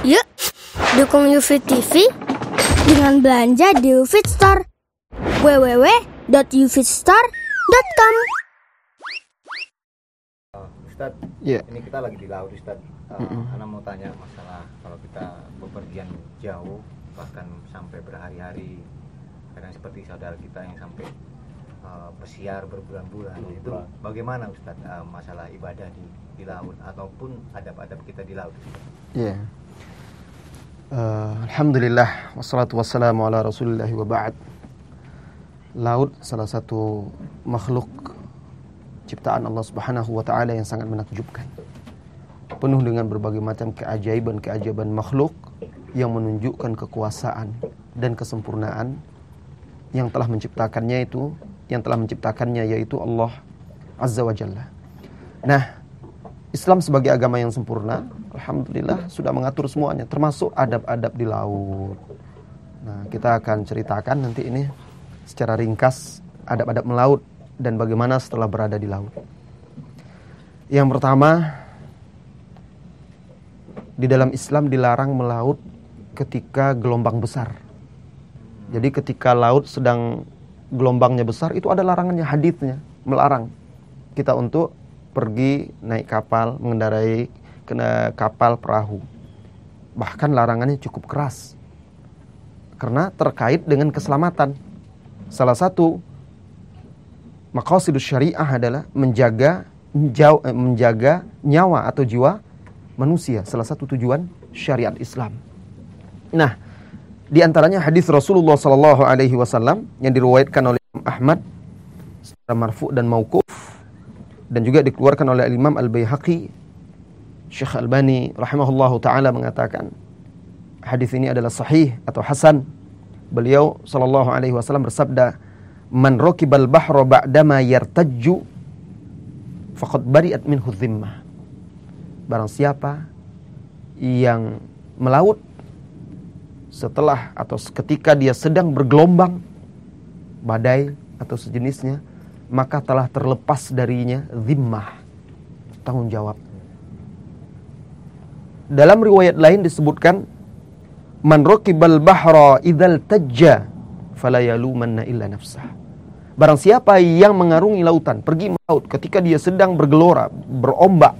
Yuk, dukung UFIT TV dengan belanja di UFIT Store. www.ufitstore.com Ustad, Iya. ini kita lagi di laut Ustad. Uh, Ana mau tanya masalah kalau kita bepergian jauh bahkan sampai berhari-hari kadang seperti saudara kita yang sampai uh, pesiar berbulan-bulan itu bagaimana Ustad uh, masalah ibadah di di laut ataupun adab-adab kita di laut? Iya. Eh, Alhamdulillah wassalatu wassalamu ala Rasulillah wa ba'd. Laut salah satu makhluk ciptaan Allah Subhanahu wa taala yang sangat menakjubkan. Penuh dengan berbagai macam keajaiban-keajaiban makhluk yang menunjukkan kekuasaan dan kesempurnaan yang telah menciptakannya itu, yang telah menciptakannya yaitu Allah Azza wa Jalla. Nah, Islam sebagai agama yang sempurna, alhamdulillah sudah mengatur semuanya, termasuk adab-adab di laut. Nah, kita akan ceritakan nanti ini secara ringkas adab-adab melaut dan bagaimana setelah berada di laut. Yang pertama, di dalam Islam dilarang melaut ketika gelombang besar. Jadi ketika laut sedang gelombangnya besar itu ada larangannya hadisnya melarang kita untuk pergi naik kapal mengendarai kena kapal perahu. Bahkan larangannya cukup keras. Karena terkait dengan keselamatan. Salah satu maqasidus syariah adalah menjaga eh, menjaga nyawa atau jiwa manusia. Salah satu tujuan syariat Islam. Nah, di antaranya hadis Rasulullah Sallallahu Alaihi Wasallam yang diriwayatkan oleh Imam Ahmad secara marfu dan mauquf dan juga dikeluarkan oleh Imam Al Baihaqi. Syekh Albani rahimahullahu taala mengatakan hadis ini adalah sahih atau hasan. Beliau sallallahu alaihi wasallam bersabda, "Man rakibal bahra ba'dama yartajju faqad bari'at minhu dhimmah." Barang siapa yang melaut setelah atau ketika dia sedang bergelombang badai atau sejenisnya maka telah terlepas darinya zimmah tanggung jawab. Dalam riwayat lain disebutkan man rakibal bahra idzal tajja fala yalumanna illa nafsah. Barang siapa yang mengarungi lautan pergi melaut ketika dia sedang bergelora berombak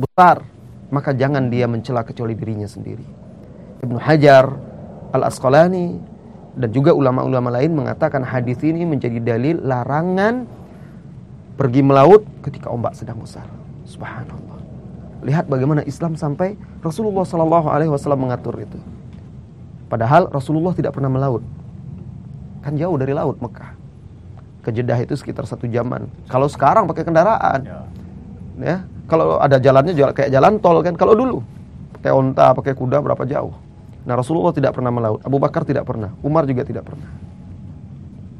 besar maka jangan dia mencela kecuali dirinya sendiri. Ibnu Hajar Al-Asqalani dan juga ulama-ulama lain mengatakan hadis ini menjadi dalil larangan pergi melaut ketika ombak sedang besar. Subhanallah. Lihat bagaimana Islam sampai Rasulullah Shallallahu Alaihi Wasallam mengatur itu. Padahal Rasulullah tidak pernah melaut. Kan jauh dari laut Mekah. Ke Jeddah itu sekitar satu jaman. Kalau sekarang pakai kendaraan, ya. Kalau ada jalannya jalan- kayak jalan tol kan. Kalau dulu pakai onta, pakai kuda berapa jauh. Nah Rasulullah tidak pernah melaut. Abu Bakar tidak pernah. Umar juga tidak pernah.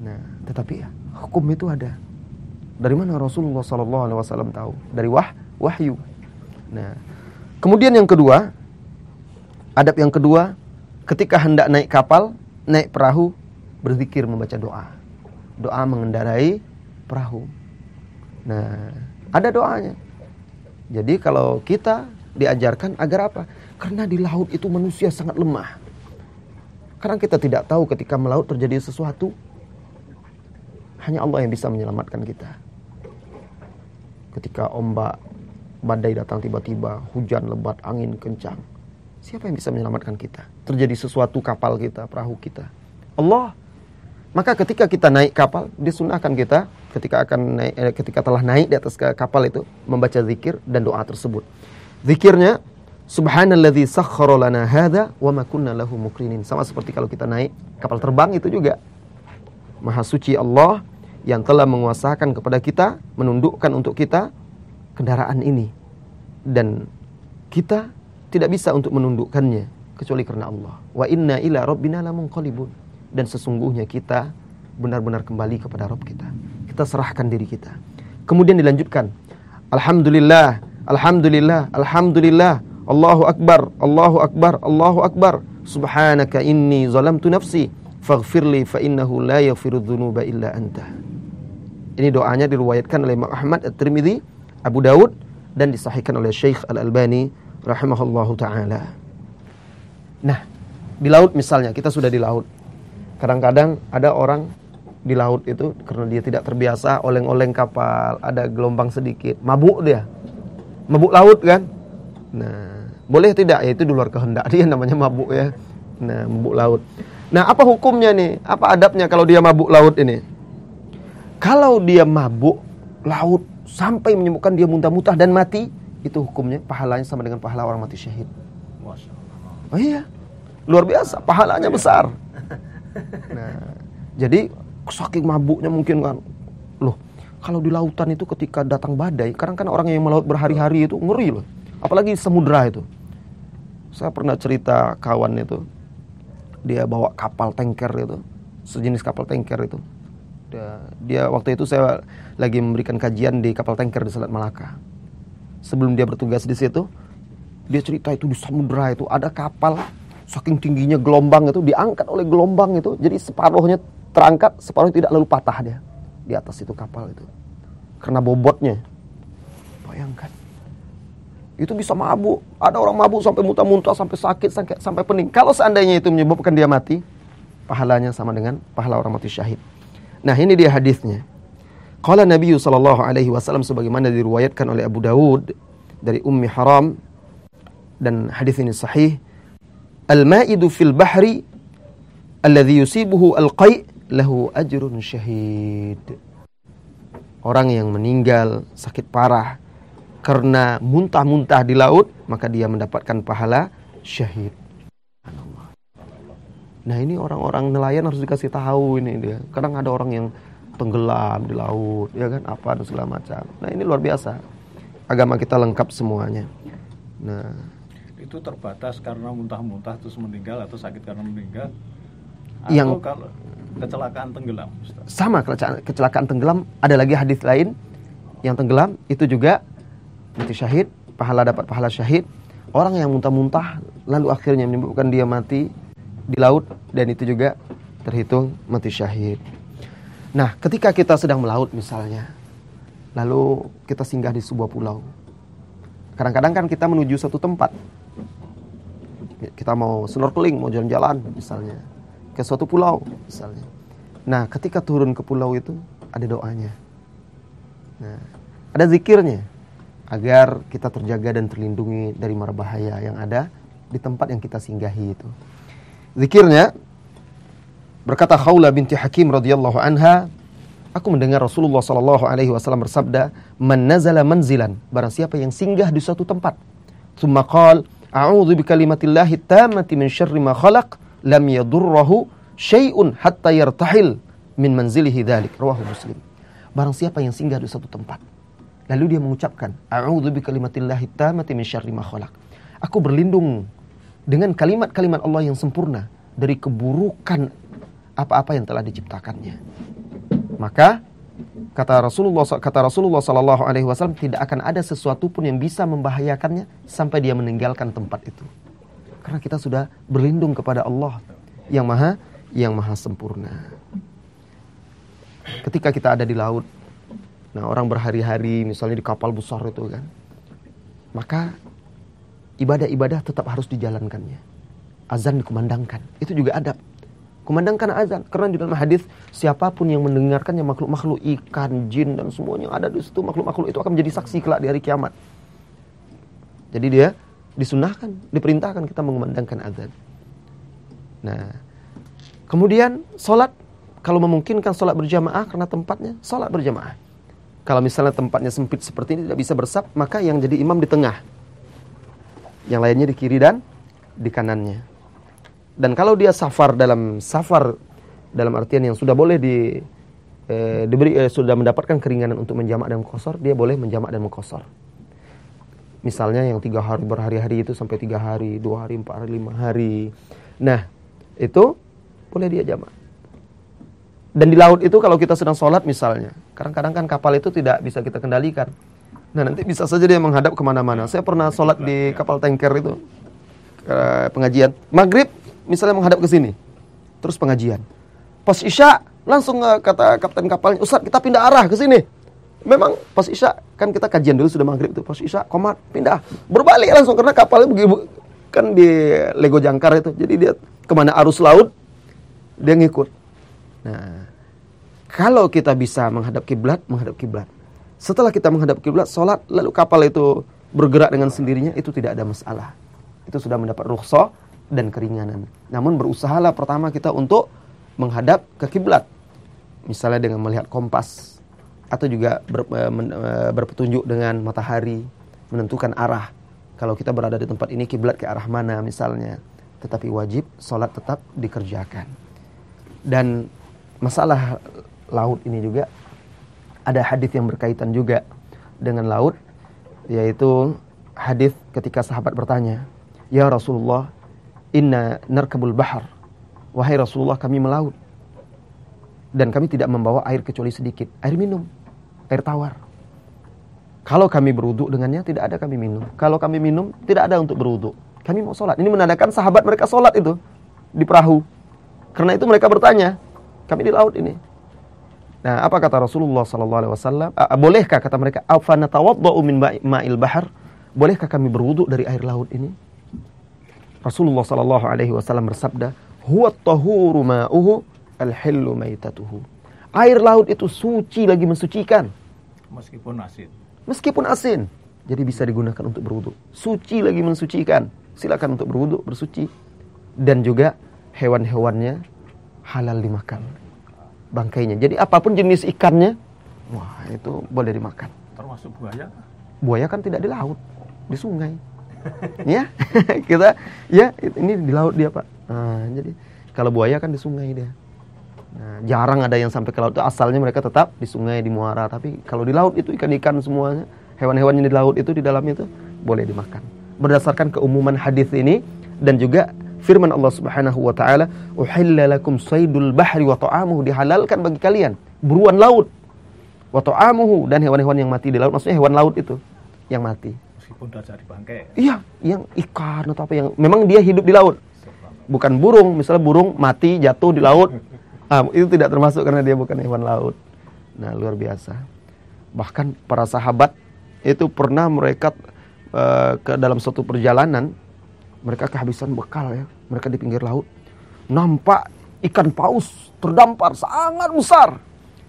Nah, tetapi ya hukum itu ada. Dari mana Rasulullah Sallallahu Alaihi Wasallam tahu? Dari wah wahyu. Nah, kemudian yang kedua, adab yang kedua, ketika hendak naik kapal, naik perahu, berzikir membaca doa. Doa mengendarai perahu. Nah, ada doanya. Jadi kalau kita diajarkan agar apa? Karena di laut itu manusia sangat lemah. Karena kita tidak tahu ketika melaut terjadi sesuatu, hanya Allah yang bisa menyelamatkan kita. Ketika ombak badai datang tiba-tiba, hujan lebat, angin kencang. Siapa yang bisa menyelamatkan kita? Terjadi sesuatu kapal kita, perahu kita. Allah. Maka ketika kita naik kapal, disunahkan kita ketika akan naik, eh, ketika telah naik di atas kapal itu membaca zikir dan doa tersebut. Zikirnya Subhanalladzi sakhkhara lana hadza wa ma kunna lahu muqrinin. Sama seperti kalau kita naik kapal terbang itu juga. Maha suci Allah yang telah menguasakan kepada kita, menundukkan untuk kita kendaraan ini. Dan kita tidak bisa untuk menundukkannya kecuali karena Allah. Wa inna ila rabbina lamunqalibun. Dan sesungguhnya kita benar-benar kembali kepada Rabb kita. Kita serahkan diri kita. Kemudian dilanjutkan. Alhamdulillah, alhamdulillah, alhamdulillah. Allahu akbar, Allahu akbar, Allahu akbar. Subhanaka inni zalamtu nafsi faghfirli fa innahu la yaghfiru dzunuba illa anta. Ini doanya diriwayatkan oleh Imam Ahmad At-Tirmidzi, Abu Dawud dan disahihkan oleh Syekh Al-Albani rahimahullahu taala. Nah, di laut misalnya, kita sudah di laut. Kadang-kadang ada orang di laut itu karena dia tidak terbiasa oleng-oleng kapal, ada gelombang sedikit, mabuk dia. Mabuk laut kan? Nah, boleh tidak? Ya itu di luar kehendak dia namanya mabuk ya. Nah, mabuk laut. Nah, apa hukumnya nih? Apa adabnya kalau dia mabuk laut ini? Kalau dia mabuk laut sampai menyebabkan dia muntah-muntah dan mati, itu hukumnya pahalanya sama dengan pahala orang mati syahid. Oh iya, luar biasa, pahalanya besar. Nah, jadi saking mabuknya mungkin kan, kalau di lautan itu ketika datang badai, kadang kan orang yang melaut berhari-hari itu ngeri loh, apalagi samudra itu. Saya pernah cerita kawan itu, dia bawa kapal tanker itu, sejenis kapal tanker itu. Dia, dia waktu itu saya lagi memberikan kajian di kapal tanker di Selat Malaka. Sebelum dia bertugas di situ, dia cerita itu di samudra itu ada kapal saking tingginya gelombang itu diangkat oleh gelombang itu jadi separuhnya terangkat separuh tidak lalu patah dia di atas itu kapal itu. Karena bobotnya. Bayangkan. Itu bisa mabuk. Ada orang mabuk sampai muntah-muntah sampai sakit sampai, sampai pening. Kalau seandainya itu menyebabkan dia mati pahalanya sama dengan pahala orang mati syahid. Nah ini dia hadisnya. Qala Nabi sallallahu alaihi wasallam sebagaimana diriwayatkan oleh Abu Dawud dari Ummi Haram dan hadis ini sahih. Al-ma'idu fil bahri alladhi yusibuhu al-qai' lahu ajrun syahid orang yang meninggal sakit parah karena muntah-muntah di laut maka dia mendapatkan pahala syahid Nah ini orang-orang nelayan harus dikasih tahu ini dia. Kadang ada orang yang tenggelam di laut, ya kan apa dan segala macam. Nah ini luar biasa. Agama kita lengkap semuanya. Nah itu terbatas karena muntah-muntah terus meninggal atau sakit karena meninggal atau Yang- kalau kecelakaan tenggelam Ustaz? sama kecelakaan, kecelakaan tenggelam. Ada lagi hadis lain yang tenggelam. Itu juga mati syahid pahala dapat pahala syahid. Orang yang muntah-muntah lalu akhirnya menyebabkan dia mati di laut dan itu juga terhitung mati syahid. Nah ketika kita sedang melaut misalnya lalu kita singgah di sebuah pulau. Kadang-kadang kan kita menuju satu tempat. Kita mau snorkeling mau jalan-jalan misalnya ke suatu pulau misalnya Nah, ketika turun ke pulau itu ada doanya. Nah, ada zikirnya agar kita terjaga dan terlindungi dari mara bahaya yang ada di tempat yang kita singgahi itu. Zikirnya berkata Khawla binti Hakim radhiyallahu anha, aku mendengar Rasulullah sallallahu alaihi wasallam bersabda, "Man nazala manzilan, barang siapa yang singgah di suatu tempat, tsumma qala, a'udzu bikalimatillahi tammati min syarri ma khalaq, lam yadurruhu syai'un hatta yartahil min manzilihi dzalik." Rawahu Muslim. Barang siapa yang singgah di suatu tempat, lalu dia mengucapkan, "A'udzu bikalimatillahi tammati min syarri ma khalaq." Aku berlindung dengan kalimat-kalimat Allah yang sempurna dari keburukan apa-apa yang telah diciptakannya. Maka kata Rasulullah kata Rasulullah sallallahu alaihi wasallam tidak akan ada sesuatu pun yang bisa membahayakannya sampai dia meninggalkan tempat itu. Karena kita sudah berlindung kepada Allah yang maha yang maha sempurna. Ketika kita ada di laut, nah orang berhari-hari misalnya di kapal besar itu kan, maka ibadah-ibadah tetap harus dijalankannya. Azan dikumandangkan, itu juga adab. Kumandangkan azan karena di dalam hadis siapa pun yang mendengarkannya makhluk-makhluk ikan, jin dan semuanya ada di situ makhluk-makhluk itu akan menjadi saksi kelak di hari kiamat. Jadi dia disunahkan, diperintahkan kita mengumandangkan azan. Nah, kemudian sholat kalau memungkinkan sholat berjamaah karena tempatnya sholat berjamaah. Kalau misalnya tempatnya sempit seperti ini tidak bisa bersab, maka yang jadi imam di tengah. Yang lainnya di kiri dan di kanannya. Dan kalau dia safar dalam safar dalam artian yang sudah boleh di eh, diberi eh, sudah mendapatkan keringanan untuk menjamak dan mengkosor, dia boleh menjamak dan mengkosor. Misalnya yang tiga hari berhari-hari itu sampai tiga hari, dua hari, empat hari, lima hari. Nah, itu boleh dia jamak. Dan di laut itu kalau kita sedang sholat misalnya, kadang-kadang kan kapal itu tidak bisa kita kendalikan. Nah nanti bisa saja dia menghadap ke mana-mana. Saya pernah sholat di kapal tanker itu, pengajian. Maghrib misalnya menghadap ke sini, terus pengajian. Pas Isya langsung eh, kata kapten kapalnya, Ustaz kita pindah arah ke sini. Memang pas Isya kan kita kajian dulu sudah maghrib itu. Pas Isya komat pindah, berbalik langsung karena kapalnya begitu kan di Lego Jangkar itu. Jadi dia ke mana arus laut dia ngikut. Nah, kalau kita bisa menghadap kiblat, menghadap kiblat. Setelah kita menghadap kiblat, sholat, lalu kapal itu bergerak dengan sendirinya, itu tidak ada masalah. Itu sudah mendapat rukhsah dan keringanan. Namun berusahalah pertama kita untuk menghadap ke kiblat. Misalnya dengan melihat kompas atau juga ber, eh, men, eh, berpetunjuk dengan matahari, menentukan arah. Kalau kita berada di tempat ini kiblat ke arah mana misalnya. Tetapi wajib sholat tetap dikerjakan. Dan masalah laut ini juga ada hadis yang berkaitan juga dengan laut yaitu hadis ketika sahabat bertanya, "Ya Rasulullah, inna narkabul bahar." Wahai Rasulullah, kami melaut. Dan kami tidak membawa air kecuali sedikit, air minum, air tawar. Kalau kami beruduk dengannya, tidak ada kami minum. Kalau kami minum, tidak ada untuk beruduk. Kami mau sholat. Ini menandakan sahabat mereka sholat itu di perahu. Karena itu mereka bertanya, kami di laut ini. Nah, apa kata Rasulullah sallallahu alaihi wasallam? Bolehkah kata mereka, "Afana min ma'il bahar?" Bolehkah kami berwudu dari air laut ini? Rasulullah sallallahu alaihi wasallam bersabda, "Huwa tahuru ma'uhu al-hillu maitatuhu." Air laut itu suci lagi mensucikan. Meskipun asin meskipun asin. Jadi bisa digunakan untuk berwudu. Suci lagi mensucikan. Silakan untuk berwudu, bersuci. Dan juga hewan-hewannya halal dimakan. Bangkainya. Jadi apa pun jenis ikannya, wah itu boleh dimakan. Termasuk buaya? Buaya kan tidak di laut, di sungai. ya, kita ya ini di laut dia pak. Nah, jadi kalau buaya kan di sungai dia. Nah, jarang ada yang sampai ke laut itu asalnya mereka tetap di sungai di muara. Tapi kalau di laut itu ikan-ikan semuanya hewan-hewan yang di laut itu di dalamnya itu boleh dimakan. Berdasarkan keumuman hadis ini dan juga firman Allah Subhanahu wa taala uhilla lakum saydul bahri wa ta'amuhu dihalalkan bagi kalian buruan laut. Wa ta'amuhu dan hewan-hewan yang mati di laut maksudnya hewan laut itu yang mati. Meskipun sudah jadi bangkai. Iya yang ikan atau apa yang memang dia hidup di laut. Bukan burung misalnya burung mati jatuh di laut Ah, itu tidak termasuk karena dia bukan hewan laut. Nah, luar biasa. Bahkan para sahabat itu pernah mereka uh, ke dalam suatu perjalanan mereka kehabisan bekal ya. Mereka di pinggir laut. Nampak ikan paus terdampar sangat besar.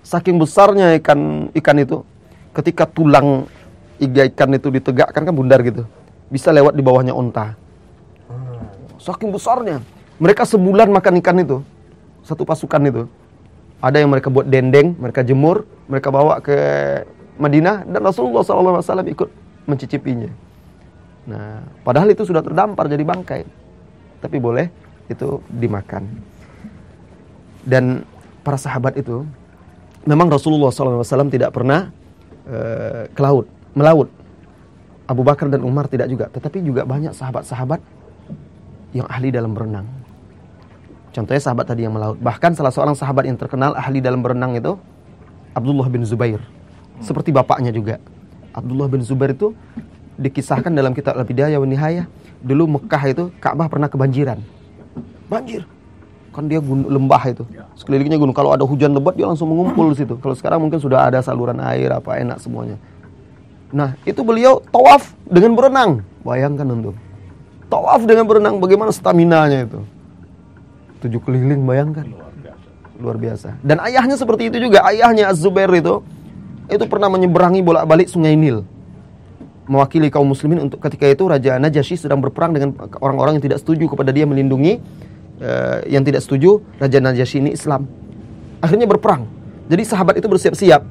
Saking besarnya ikan ikan itu ketika tulang iga ikan itu ditegakkan kan bundar gitu. Bisa lewat di bawahnya unta. Saking besarnya. Mereka sebulan makan ikan itu satu pasukan itu. Ada yang mereka buat dendeng, mereka jemur, mereka bawa ke Madinah dan Rasulullah SAW ikut mencicipinya. Nah, padahal itu sudah terdampar jadi bangkai. Tapi boleh itu dimakan. Dan para sahabat itu memang Rasulullah SAW tidak pernah uh, ke laut, melaut. Abu Bakar dan Umar tidak juga, tetapi juga banyak sahabat-sahabat yang ahli dalam berenang. Contohnya sahabat tadi yang melaut. Bahkan salah seorang sahabat yang terkenal ahli dalam berenang itu Abdullah bin Zubair. Seperti bapaknya juga. Abdullah bin Zubair itu dikisahkan dalam kitab Al-Bidayah wa Nihayah. Dulu Mekah itu Ka'bah pernah kebanjiran. Banjir. Kan dia gunung, lembah itu. Sekelilingnya gunung. Kalau ada hujan lebat dia langsung mengumpul di situ. Kalau sekarang mungkin sudah ada saluran air apa enak semuanya. Nah, itu beliau tawaf dengan berenang. Bayangkan untuk Tawaf dengan berenang bagaimana stamina-nya itu tujuh keliling bayangkan. Luar biasa. Dan ayahnya seperti itu juga. Ayahnya Az-Zubair itu itu pernah menyeberangi bolak-balik sungai Nil. Mewakili kaum muslimin untuk ketika itu Raja Najasyi sedang berperang dengan orang-orang yang tidak setuju kepada dia melindungi uh, yang tidak setuju Raja Najasyi ini Islam. Akhirnya berperang. Jadi sahabat itu bersiap-siap.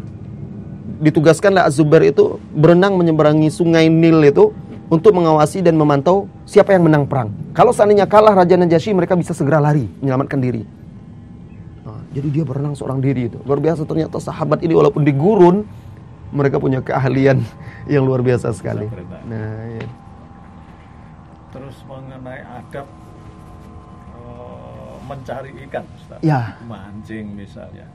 Ditugaskanlah Az-Zubair itu berenang menyeberangi sungai Nil itu untuk mengawasi dan memantau siapa yang menang perang. Kalau seandainya kalah Raja Najasyi, mereka bisa segera lari, menyelamatkan diri. Nah, jadi dia berenang seorang diri itu. Luar biasa ternyata sahabat ini walaupun di gurun, mereka punya keahlian yang luar biasa sekali. Nah, ya. Terus mengenai adab uh, mencari ikan, Ustaz. Ya. Mancing misalnya.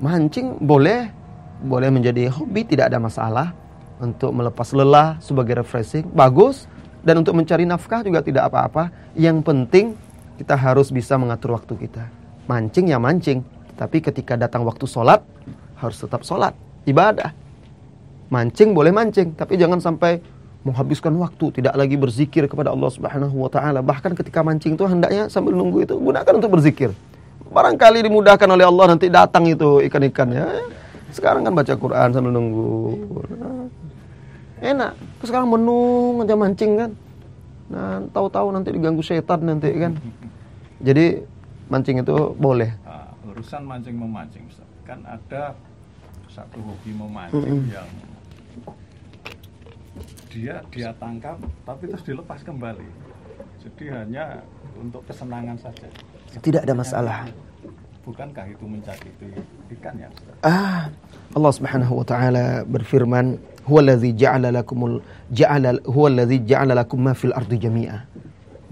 Mancing boleh, boleh menjadi hobi, tidak ada masalah untuk melepas lelah sebagai refreshing bagus dan untuk mencari nafkah juga tidak apa-apa yang penting kita harus bisa mengatur waktu kita mancing ya mancing tapi ketika datang waktu sholat harus tetap sholat ibadah mancing boleh mancing tapi jangan sampai menghabiskan waktu, tidak lagi berzikir kepada Allah Subhanahu wa taala. Bahkan ketika mancing itu hendaknya sambil nunggu itu gunakan untuk berzikir. Barangkali dimudahkan oleh Allah nanti datang itu ikan-ikannya. Sekarang kan baca Quran sambil nunggu. Enak. Terus sekarang menung aja mancing kan. Nah, tahu-tahu nanti diganggu setan nanti kan. Jadi mancing itu boleh. Nah, urusan mancing memancing kan ada satu hobi memancing yang dia dia tangkap tapi terus dilepas kembali. Jadi hanya untuk kesenangan saja. Tidak ada masalah. Bukankah itu mencakiti ikan ya? Ustaz? Ah, Allah Subhanahu wa taala berfirman, "Huwallazi ja'ala lakumul ja'ala huwallazi ja'ala ma fil ardi jami'a."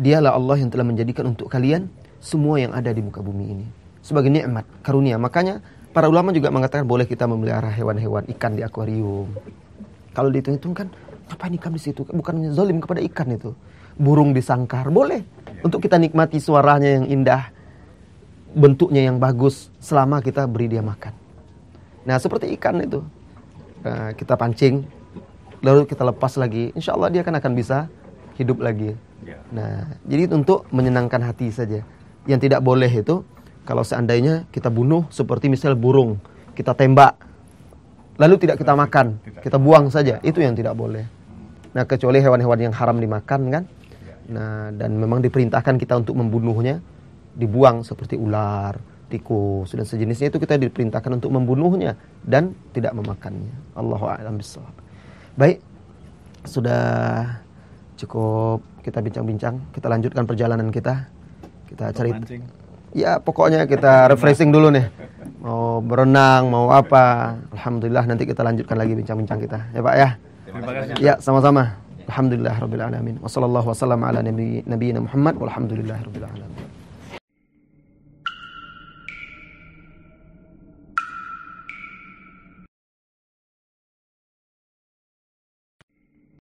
Dialah Allah yang telah menjadikan untuk kalian semua yang ada di muka bumi ini sebagai nikmat, karunia. Makanya para ulama juga mengatakan boleh kita memelihara hewan-hewan ikan di akuarium. Kalau dihitung-hitung kan ngapain ikan di situ? Bukan zalim kepada ikan itu. Burung disangkar boleh untuk kita nikmati suaranya yang indah, bentuknya yang bagus selama kita beri dia makan. Nah seperti ikan itu Nah, kita pancing, lalu kita lepas lagi, insya Allah dia kan akan bisa hidup lagi. Ya. Nah jadi untuk menyenangkan hati saja. Yang tidak boleh itu kalau seandainya kita bunuh seperti misal burung, kita tembak, lalu tidak kita makan, kita buang saja, itu yang tidak boleh. Nah kecuali hewan-hewan yang haram dimakan kan. Nah dan memang diperintahkan kita untuk membunuhnya, dibuang seperti ular, tikus dan sejenisnya itu kita diperintahkan untuk membunuhnya dan tidak memakannya. Allahu a'lam bishawab. Baik, sudah cukup kita bincang-bincang, kita lanjutkan perjalanan kita. Kita cari Mancing. Ya, pokoknya kita refreshing dulu nih. Mau berenang, mau apa. Alhamdulillah nanti kita lanjutkan lagi bincang-bincang kita. Ya, Pak ya. Terima kasih. Ya, sama-sama. Alhamdulillah rabbil alamin. Wassallallahu wasallam ala nabi nabiyina Muhammad walhamdulillah rabbil alamin.